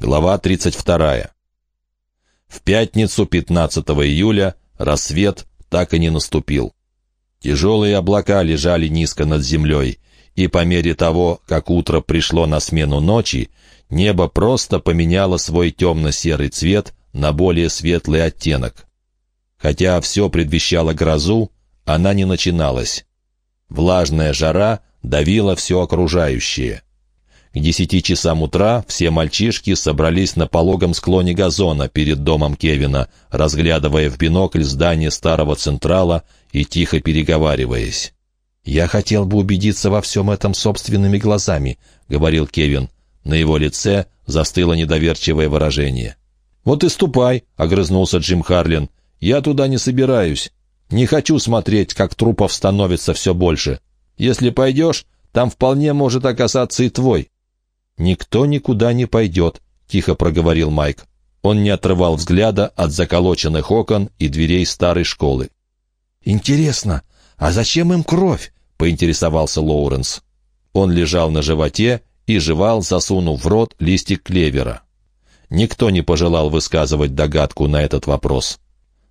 Глава 32. В пятницу 15 июля рассвет так и не наступил. Тяжелые облака лежали низко над землей, и по мере того, как утро пришло на смену ночи, небо просто поменяло свой темно-серый цвет на более светлый оттенок. Хотя все предвещало грозу, она не начиналась. Влажная жара давила все окружающее. К десяти часам утра все мальчишки собрались на пологом склоне газона перед домом Кевина, разглядывая в бинокль здание старого Централа и тихо переговариваясь. «Я хотел бы убедиться во всем этом собственными глазами», — говорил Кевин. На его лице застыло недоверчивое выражение. «Вот и ступай», — огрызнулся Джим Харлин. «Я туда не собираюсь. Не хочу смотреть, как трупов становится все больше. Если пойдешь, там вполне может оказаться и твой». «Никто никуда не пойдет», — тихо проговорил Майк. Он не отрывал взгляда от заколоченных окон и дверей старой школы. «Интересно, а зачем им кровь?» — поинтересовался Лоуренс. Он лежал на животе и жевал, засунув в рот листик клевера. Никто не пожелал высказывать догадку на этот вопрос.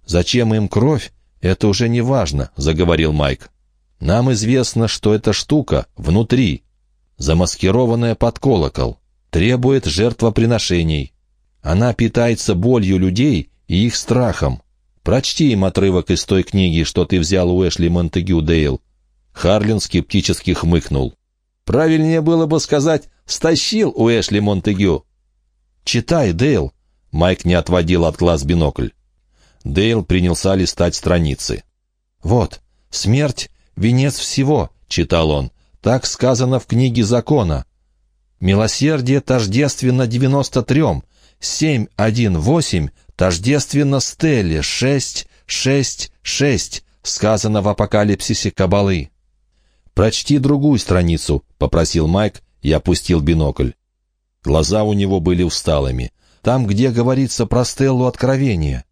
«Зачем им кровь? Это уже не важно», — заговорил Майк. «Нам известно, что эта штука внутри, замаскированная под колокол, требует жертвоприношений. Она питается болью людей и их страхом. Прочти им отрывок из той книги, что ты взял у Эшли Монтегю, Дейл». Харлин скептически хмыкнул. «Правильнее было бы сказать, стащил у Эшли Монтегю». «Читай, Дейл». Майк не отводил от глаз бинокль. Дейл принялся листать страницы. «Вот, смерть — венец всего», — читал он. Так сказано в книге закона. Милосердие тождественно 93, 7.1.8 тождественно Стелле 6, 6, 6, сказано в апокалипсисе Кабалы. «Прочти другую страницу», — попросил Майк и опустил бинокль. Глаза у него были усталыми. Там, где говорится про Стеллу Откровения.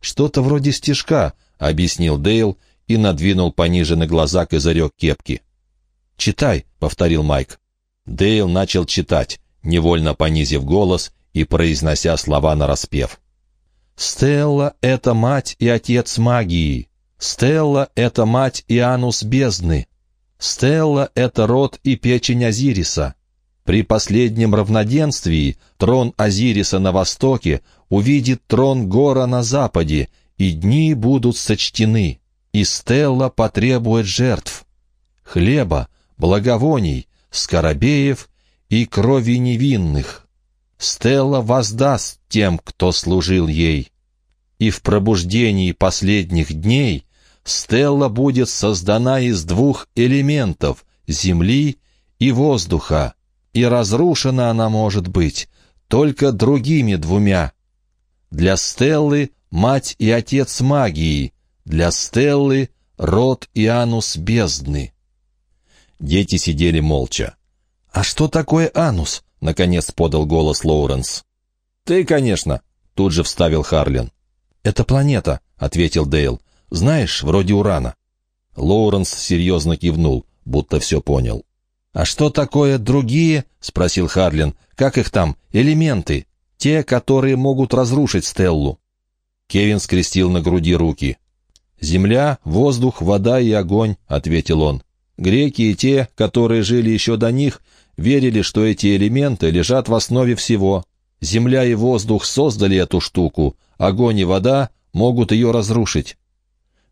«Что-то вроде стишка», — объяснил Дейл и надвинул пониже на глаза козырек кепки. «Читай», — повторил Майк. Дейл начал читать, невольно понизив голос и произнося слова нараспев. «Стелла — это мать и отец магии. Стелла — это мать и анус бездны. Стелла — это род и печень Азириса. При последнем равноденствии трон Азириса на востоке увидит трон Гора на западе, и дни будут сочтены, и Стелла потребует жертв. Хлеба, благовоний, скоробеев и крови невинных. Стелла воздаст тем, кто служил ей. И в пробуждении последних дней Стелла будет создана из двух элементов — земли и воздуха, и разрушена она может быть только другими двумя. Для Стеллы — мать и отец магии, для Стеллы — род и анус бездны. Дети сидели молча. «А что такое анус?» — наконец подал голос Лоуренс. «Ты, конечно», — тут же вставил Харлин. «Это планета», — ответил Дейл. «Знаешь, вроде Урана». Лоуренс серьезно кивнул, будто все понял. «А что такое другие?» — спросил Харлин. «Как их там? Элементы. Те, которые могут разрушить Стеллу». Кевин скрестил на груди руки. «Земля, воздух, вода и огонь», — ответил он. Греки и те, которые жили еще до них, верили, что эти элементы лежат в основе всего. Земля и воздух создали эту штуку, огонь и вода могут ее разрушить.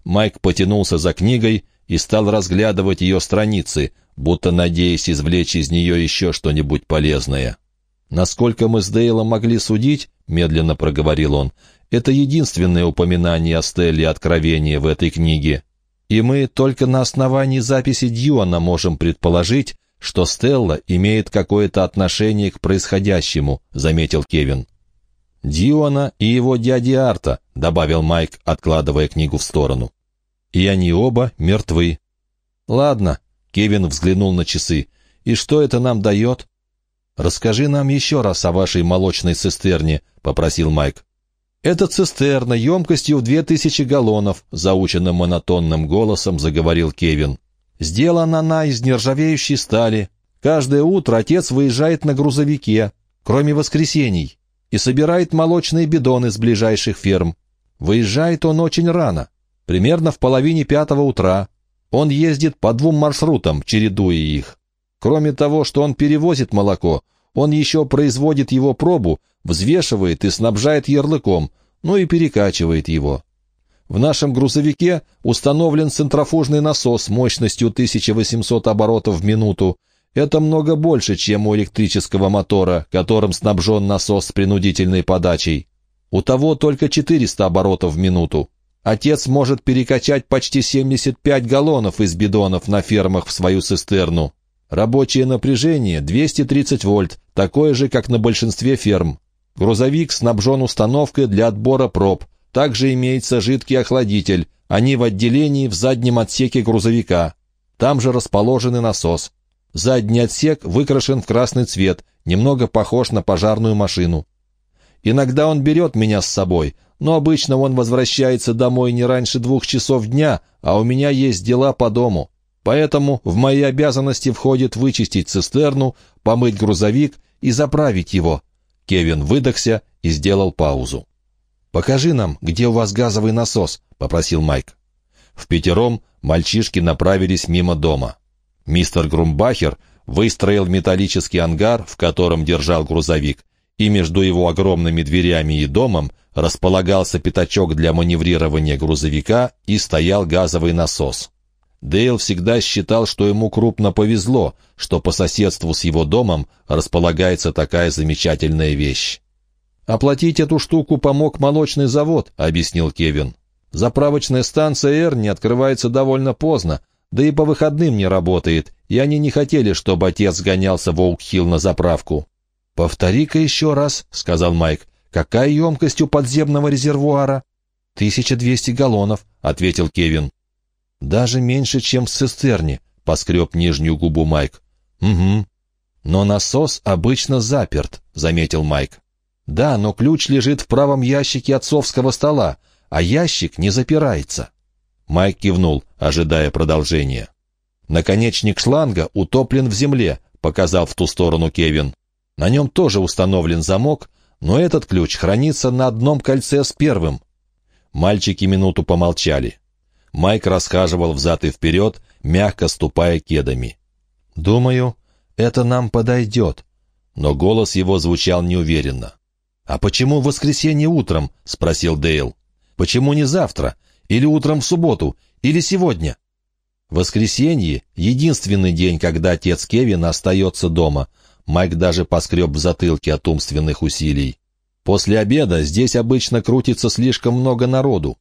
Майк потянулся за книгой и стал разглядывать ее страницы, будто надеясь извлечь из нее еще что-нибудь полезное. «Насколько мы с Дейлом могли судить», — медленно проговорил он, — «это единственное упоминание о Стелле Откровения в этой книге и мы только на основании записи Дьюана можем предположить, что Стелла имеет какое-то отношение к происходящему», — заметил Кевин. «Дьюана и его дяди Арта», — добавил Майк, откладывая книгу в сторону. «И они оба мертвы». «Ладно», — Кевин взглянул на часы. «И что это нам дает?» «Расскажи нам еще раз о вашей молочной цистерне», — попросил Майк. «Это цистерна емкостью в две тысячи галлонов», — заученным монотонным голосом заговорил Кевин. «Сделана она из нержавеющей стали. Каждое утро отец выезжает на грузовике, кроме воскресений. и собирает молочные бидоны с ближайших ферм. Выезжает он очень рано, примерно в половине пятого утра. Он ездит по двум маршрутам, чередуя их. Кроме того, что он перевозит молоко, он еще производит его пробу, взвешивает и снабжает ярлыком, ну и перекачивает его. В нашем грузовике установлен центрофужный насос мощностью 1800 оборотов в минуту. Это много больше, чем у электрического мотора, которым снабжен насос с принудительной подачей. У того только 400 оборотов в минуту. Отец может перекачать почти 75 галлонов из бидонов на фермах в свою цистерну. Рабочее напряжение 230 вольт, такое же, как на большинстве ферм. Грузовик снабжен установкой для отбора проб. Также имеется жидкий охладитель. Они в отделении в заднем отсеке грузовика. Там же расположен насос. Задний отсек выкрашен в красный цвет, немного похож на пожарную машину. Иногда он берет меня с собой, но обычно он возвращается домой не раньше двух часов дня, а у меня есть дела по дому. Поэтому в мои обязанности входит вычистить цистерну, помыть грузовик и заправить его. Кевин выдохся и сделал паузу. «Покажи нам, где у вас газовый насос», — попросил Майк. В пятером мальчишки направились мимо дома. Мистер Грумбахер выстроил металлический ангар, в котором держал грузовик, и между его огромными дверями и домом располагался пятачок для маневрирования грузовика и стоял газовый насос. Дейл всегда считал, что ему крупно повезло, что по соседству с его домом располагается такая замечательная вещь. «Оплатить эту штуку помог молочный завод», — объяснил Кевин. «Заправочная станция «Р» не открывается довольно поздно, да и по выходным не работает, и они не хотели, чтобы отец гонялся в Оукхилл на заправку». «Повтори-ка еще раз», — сказал Майк. «Какая емкость у подземного резервуара?» «Тысяча двести галлонов», — ответил Кевин. «Даже меньше, чем в цистерне», — поскреб нижнюю губу Майк. «Угу». «Но насос обычно заперт», — заметил Майк. «Да, но ключ лежит в правом ящике отцовского стола, а ящик не запирается». Майк кивнул, ожидая продолжения. «Наконечник шланга утоплен в земле», — показал в ту сторону Кевин. «На нем тоже установлен замок, но этот ключ хранится на одном кольце с первым». Мальчики минуту помолчали. Майк расхаживал взад и вперед, мягко ступая кедами. «Думаю, это нам подойдет». Но голос его звучал неуверенно. «А почему в воскресенье утром?» — спросил Дейл. «Почему не завтра? Или утром в субботу? Или сегодня?» Воскресенье — единственный день, когда отец Кевина остается дома. Майк даже поскреб в затылке от умственных усилий. После обеда здесь обычно крутится слишком много народу.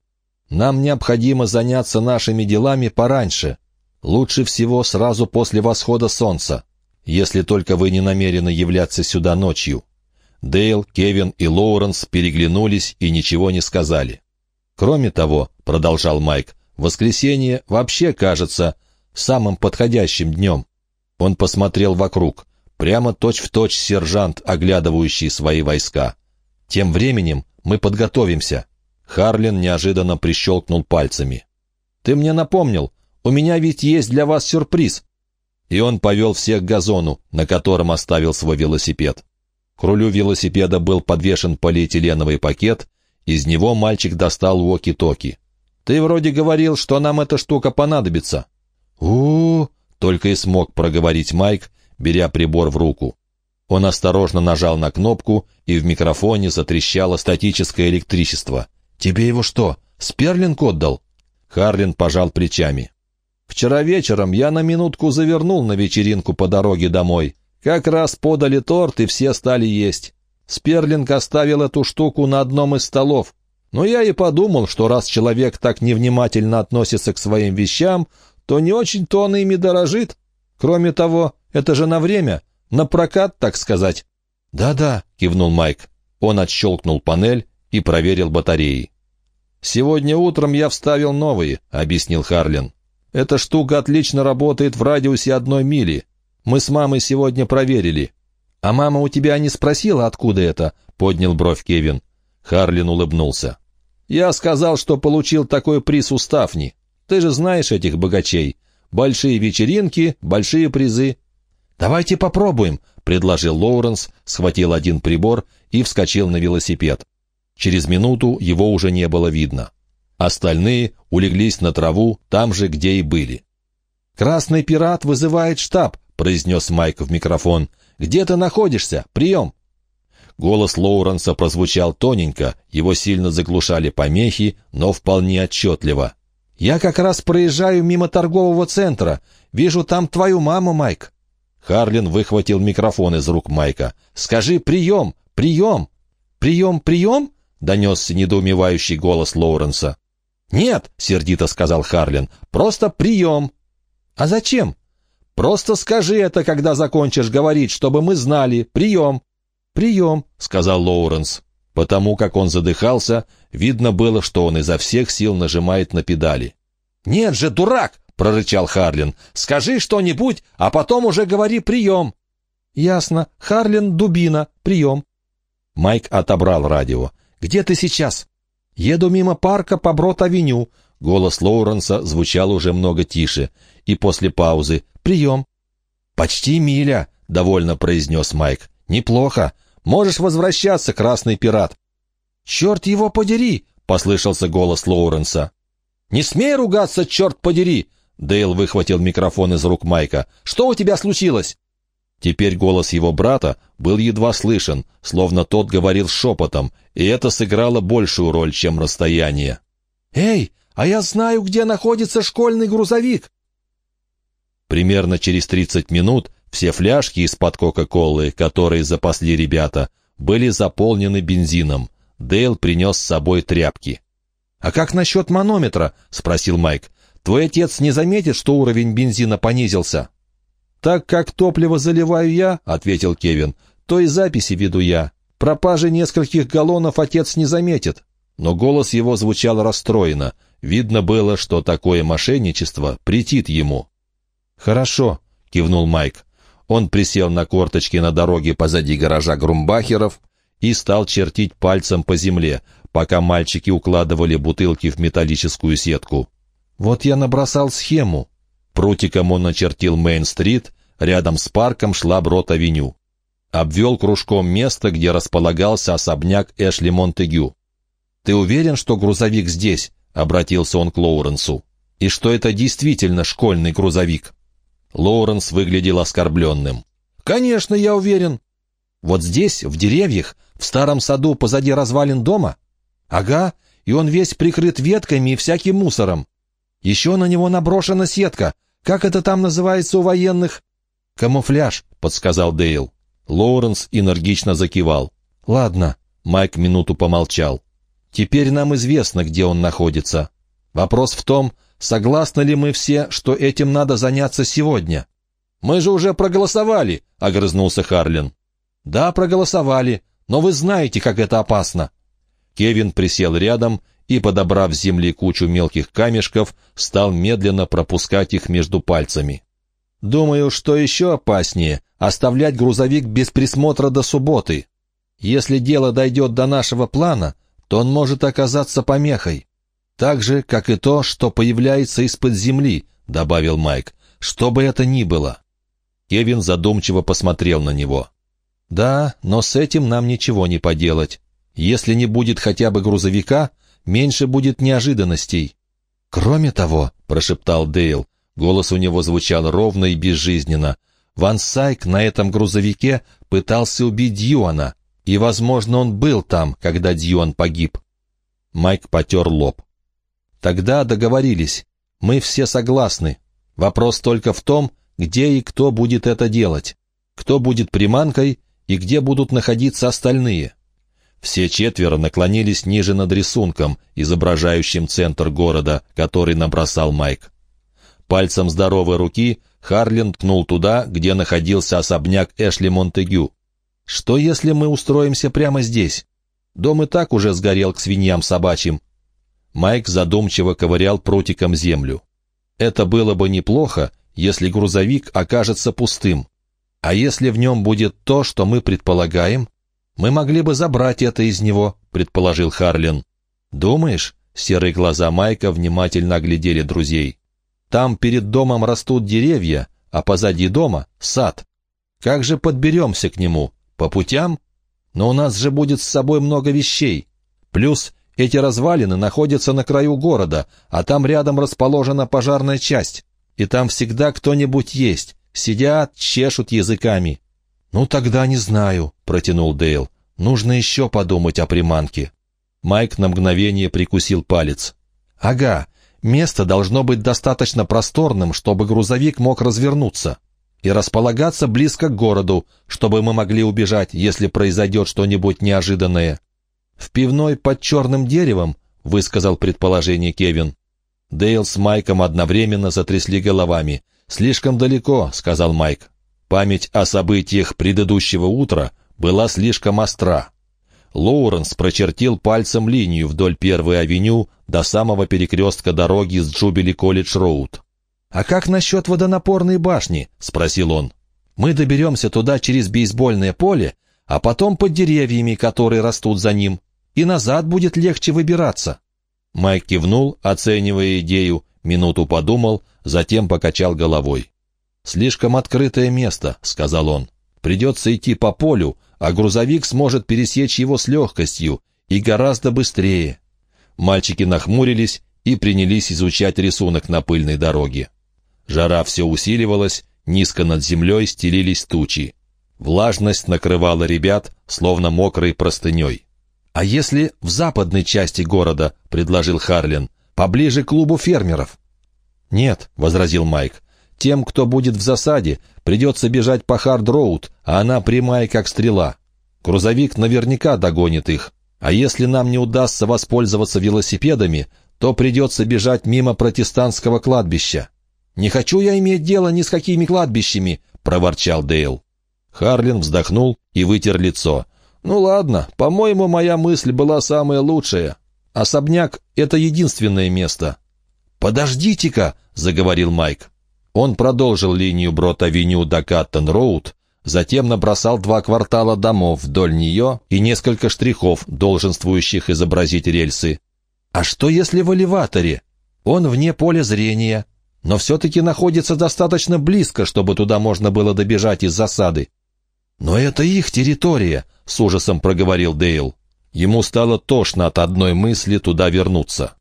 Нам необходимо заняться нашими делами пораньше. Лучше всего сразу после восхода солнца, если только вы не намерены являться сюда ночью». Дейл, Кевин и Лоуренс переглянулись и ничего не сказали. «Кроме того», — продолжал Майк, — «воскресенье вообще кажется самым подходящим днем». Он посмотрел вокруг, прямо точь-в-точь точь сержант, оглядывающий свои войска. «Тем временем мы подготовимся. Харлин неожиданно прищелкнул пальцами. «Ты мне напомнил, у меня ведь есть для вас сюрприз!» И он повел всех к газону, на котором оставил свой велосипед. К рулю велосипеда был подвешен полиэтиленовый пакет, из него мальчик достал уоки-токи. «Ты вроде говорил, что нам эта штука понадобится». у, -у, -у только и смог проговорить Майк, беря прибор в руку. Он осторожно нажал на кнопку, и в микрофоне затрещало статическое электричество — «Тебе его что, Сперлинг отдал?» Харлин пожал плечами. «Вчера вечером я на минутку завернул на вечеринку по дороге домой. Как раз подали торт, и все стали есть. Сперлинг оставил эту штуку на одном из столов. Но я и подумал, что раз человек так невнимательно относится к своим вещам, то не очень-то он ими дорожит. Кроме того, это же на время, на прокат, так сказать». «Да-да», — кивнул Майк. Он отщелкнул панель, и проверил батареи. «Сегодня утром я вставил новые», — объяснил Харлин. «Эта штука отлично работает в радиусе одной мили. Мы с мамой сегодня проверили». «А мама у тебя не спросила, откуда это?» — поднял бровь Кевин. Харлин улыбнулся. «Я сказал, что получил такой приз у Стафни. Ты же знаешь этих богачей. Большие вечеринки, большие призы». «Давайте попробуем», предложил Лоуренс, схватил один прибор и вскочил на велосипед. Через минуту его уже не было видно. Остальные улеглись на траву там же, где и были. «Красный пират вызывает штаб», — произнес Майк в микрофон. «Где ты находишься? Прием!» Голос Лоуренса прозвучал тоненько, его сильно заглушали помехи, но вполне отчетливо. «Я как раз проезжаю мимо торгового центра. Вижу там твою маму, Майк». Харлин выхватил микрофон из рук Майка. «Скажи «прием! Прием!» «Прием! Прием?» — донесся недоумевающий голос Лоуренса. «Нет!» — сердито сказал Харлин. «Просто прием!» «А зачем?» «Просто скажи это, когда закончишь говорить, чтобы мы знали. Прием!» «Прием», — сказал Лоуренс. Потому как он задыхался, видно было, что он изо всех сил нажимает на педали. «Нет же, дурак!» — прорычал Харлин. «Скажи что-нибудь, а потом уже говори прием». «Ясно. Харлин, дубина. Прием». Майк отобрал радио. «Где ты сейчас?» «Еду мимо парка по Брод-авеню». Голос Лоуренса звучал уже много тише. И после паузы «Прием». «Почти миля», — довольно произнес Майк. «Неплохо. Можешь возвращаться, красный пират». «Черт его подери!» — послышался голос Лоуренса. «Не смей ругаться, черт подери!» Дейл выхватил микрофон из рук Майка. «Что у тебя случилось?» Теперь голос его брата был едва слышен, словно тот говорил шепотом, и это сыграло большую роль, чем расстояние. «Эй, а я знаю, где находится школьный грузовик!» Примерно через тридцать минут все фляжки из-под Кока-Колы, которые запасли ребята, были заполнены бензином. Дейл принес с собой тряпки. «А как насчет манометра?» — спросил Майк. «Твой отец не заметит, что уровень бензина понизился?» «Так как топливо заливаю я», — ответил Кевин, — «то и записи веду я. Пропажи нескольких галлонов отец не заметит». Но голос его звучал расстроенно. Видно было, что такое мошенничество претит ему. «Хорошо», — кивнул Майк. Он присел на корточки на дороге позади гаража Грумбахеров и стал чертить пальцем по земле, пока мальчики укладывали бутылки в металлическую сетку. «Вот я набросал схему». Прутиком он начертил Мейн-стрит, рядом с парком шла Брод-авеню. Обвел кружком место, где располагался особняк Эшли Монтегю. «Ты уверен, что грузовик здесь?» — обратился он к Лоуренсу. «И что это действительно школьный грузовик?» Лоуренс выглядел оскорбленным. «Конечно, я уверен. Вот здесь, в деревьях, в старом саду позади развалин дома? Ага, и он весь прикрыт ветками и всяким мусором. Еще на него наброшена сетка. Как это там называется у военных?» «Камуфляж», — подсказал Дейл. Лоуренс энергично закивал. «Ладно», — Майк минуту помолчал. «Теперь нам известно, где он находится. Вопрос в том, согласны ли мы все, что этим надо заняться сегодня?» «Мы же уже проголосовали», — огрызнулся Харлин. «Да, проголосовали, но вы знаете, как это опасно». Кевин присел рядом и, подобрав с земли кучу мелких камешков, стал медленно пропускать их между пальцами. «Думаю, что еще опаснее — оставлять грузовик без присмотра до субботы. Если дело дойдет до нашего плана, то он может оказаться помехой. Так же, как и то, что появляется из-под земли», — добавил Майк, — «что бы это ни было». Кевин задумчиво посмотрел на него. «Да, но с этим нам ничего не поделать. Если не будет хотя бы грузовика, меньше будет неожиданностей». «Кроме того», — прошептал Дейл, голос у него звучал ровно и безжизненно, «Ван Сайк на этом грузовике пытался убить Дьюана, и, возможно, он был там, когда Дьюан погиб». Майк потер лоб. Тогда договорились. Мы все согласны. Вопрос только в том, где и кто будет это делать. Кто будет приманкой и где будут находиться остальные. Все четверо наклонились ниже над рисунком, изображающим центр города, который набросал Майк. Пальцем здоровой руки Харлин ткнул туда, где находился особняк Эшли Монтегю. «Что, если мы устроимся прямо здесь? Дом и так уже сгорел к свиньям собачьим. Майк задумчиво ковырял прутиком землю. Это было бы неплохо, если грузовик окажется пустым. А если в нем будет то, что мы предполагаем, мы могли бы забрать это из него, предположил Харлин. Думаешь? Серые глаза Майка внимательно оглядели друзей. Там перед домом растут деревья, а позади дома — сад. Как же подберемся к нему? По путям? Но у нас же будет с собой много вещей. Плюс эти развалины находятся на краю города, а там рядом расположена пожарная часть. И там всегда кто-нибудь есть. Сидят, чешут языками. «Ну тогда не знаю», — протянул Дейл. «Нужно еще подумать о приманке». Майк на мгновение прикусил палец. «Ага, место должно быть достаточно просторным, чтобы грузовик мог развернуться и располагаться близко к городу, чтобы мы могли убежать, если произойдет что-нибудь неожиданное. «В пивной под черным деревом?» — высказал предположение Кевин. Дейл с Майком одновременно затрясли головами. «Слишком далеко», — сказал Майк. Память о событиях предыдущего утра была слишком остра. Лоуренс прочертил пальцем линию вдоль первой авеню до самого перекрестка дороги с Джубили-колледж-роуд. «А как насчет водонапорной башни?» — спросил он. «Мы доберемся туда через бейсбольное поле, а потом под деревьями, которые растут за ним и назад будет легче выбираться». Майк кивнул, оценивая идею, минуту подумал, затем покачал головой. «Слишком открытое место», — сказал он. «Придется идти по полю, а грузовик сможет пересечь его с легкостью и гораздо быстрее». Мальчики нахмурились и принялись изучать рисунок на пыльной дороге. Жара все усиливалась, низко над землей стелились тучи. Влажность накрывала ребят, словно мокрой простыней. «А если в западной части города?» — предложил Харлин. «Поближе к клубу фермеров». «Нет», — возразил Майк. «Тем, кто будет в засаде, придется бежать по Хард-Роуд, а она прямая, как стрела. Грузовик наверняка догонит их. А если нам не удастся воспользоваться велосипедами, то придется бежать мимо протестантского кладбища». «Не хочу я иметь дело ни с какими кладбищами», — проворчал Дейл. Харлин вздохнул и вытер лицо. «Ну ладно, по-моему, моя мысль была самая лучшая. Особняк — это единственное место». «Подождите-ка», — заговорил Майк. Он продолжил линию Брод-авеню до Каттон-Роуд, затем набросал два квартала домов вдоль нее и несколько штрихов, долженствующих изобразить рельсы. «А что если в элеваторе? Он вне поля зрения, но все-таки находится достаточно близко, чтобы туда можно было добежать из засады». «Но это их территория», — с ужасом проговорил Дейл. Ему стало тошно от одной мысли туда вернуться.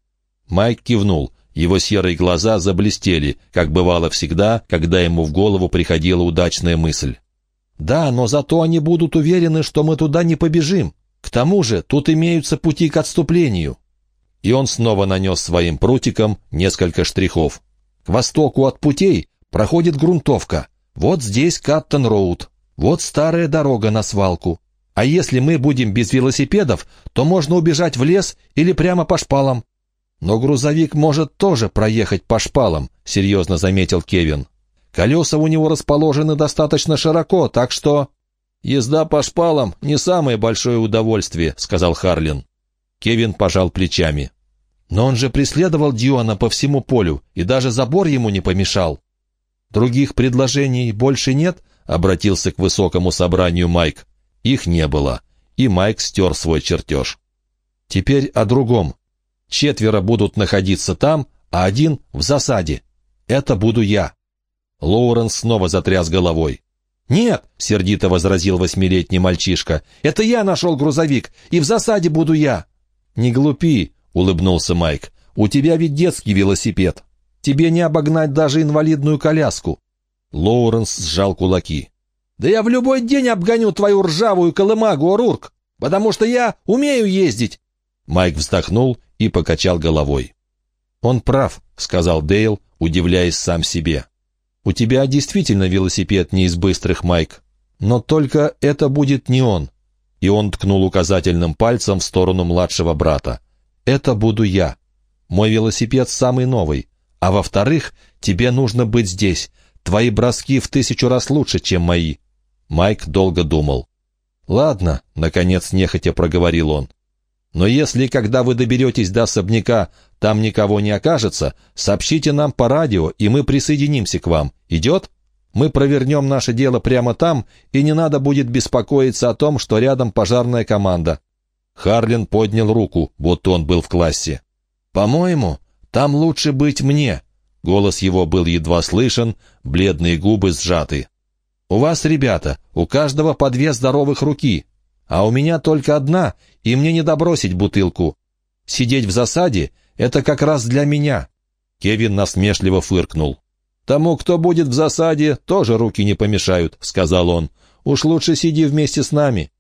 Майк кивнул. Его серые глаза заблестели, как бывало всегда, когда ему в голову приходила удачная мысль. «Да, но зато они будут уверены, что мы туда не побежим. К тому же тут имеются пути к отступлению». И он снова нанес своим прутиком несколько штрихов. К востоку от путей проходит грунтовка. Вот здесь Каттон-Роуд. Вот старая дорога на свалку. А если мы будем без велосипедов, то можно убежать в лес или прямо по шпалам. Но грузовик может тоже проехать по шпалам, серьезно заметил Кевин. Колеса у него расположены достаточно широко, так что... «Езда по шпалам — не самое большое удовольствие», — сказал Харлин. Кевин пожал плечами. «Но он же преследовал Дьюана по всему полю, и даже забор ему не помешал». «Других предложений больше нет?» обратился к высокому собранию Майк. Их не было, и Майк стер свой чертеж. Теперь о другом. Четверо будут находиться там, а один в засаде. Это буду я. Лоуренс снова затряс головой. «Нет!» — сердито возразил восьмилетний мальчишка. «Это я нашел грузовик, и в засаде буду я!» «Не глупи!» — улыбнулся Майк. «У тебя ведь детский велосипед. Тебе не обогнать даже инвалидную коляску. Лоуренс сжал кулаки. «Да я в любой день обгоню твою ржавую колымагу, Рурк, потому что я умею ездить!» Майк вздохнул и покачал головой. «Он прав», — сказал Дейл, удивляясь сам себе. «У тебя действительно велосипед не из быстрых, Майк. Но только это будет не он». И он ткнул указательным пальцем в сторону младшего брата. «Это буду я. Мой велосипед самый новый. А во-вторых, тебе нужно быть здесь, Твои броски в тысячу раз лучше, чем мои». Майк долго думал. «Ладно», — наконец нехотя проговорил он. «Но если, когда вы доберетесь до особняка, там никого не окажется, сообщите нам по радио, и мы присоединимся к вам. Идет? Мы провернем наше дело прямо там, и не надо будет беспокоиться о том, что рядом пожарная команда». Харлин поднял руку, будто он был в классе. «По-моему, там лучше быть мне», Голос его был едва слышен, бледные губы сжаты. У вас, ребята, у каждого по две здоровых руки, а у меня только одна, и мне не добросить бутылку. Сидеть в засаде — это как раз для меня». Кевин насмешливо фыркнул. «Тому, кто будет в засаде, тоже руки не помешают», — сказал он. «Уж лучше сиди вместе с нами».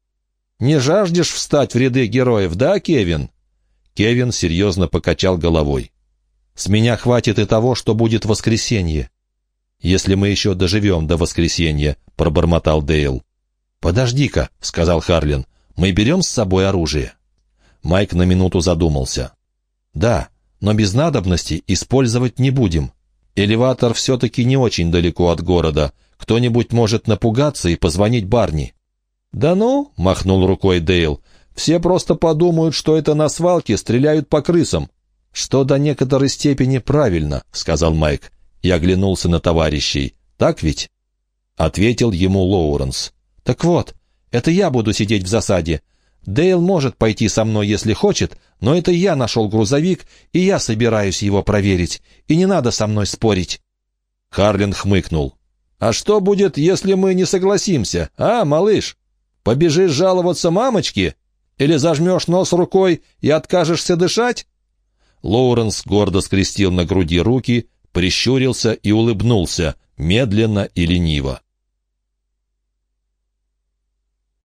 «Не жаждешь встать в ряды героев, да, Кевин?» Кевин серьезно покачал головой. «С меня хватит и того, что будет воскресенье если мы еще доживем до воскресенья», — пробормотал Дейл. «Подожди-ка», — сказал Харлин, — «мы берем с собой оружие». Майк на минуту задумался. «Да, но без надобности использовать не будем. Элеватор все-таки не очень далеко от города. Кто-нибудь может напугаться и позвонить Барни». «Да ну», — махнул рукой Дейл, — «все просто подумают, что это на свалке стреляют по крысам». «Что до некоторой степени правильно», — сказал Майк и оглянулся на товарищей. «Так ведь?» Ответил ему Лоуренс. «Так вот, это я буду сидеть в засаде. Дейл может пойти со мной, если хочет, но это я нашел грузовик, и я собираюсь его проверить, и не надо со мной спорить». Харлин хмыкнул. «А что будет, если мы не согласимся, а, малыш? Побежишь жаловаться мамочке? Или зажмешь нос рукой и откажешься дышать?» Лоуренс гордо скрестил на груди руки, прищурился и улыбнулся, медленно и лениво.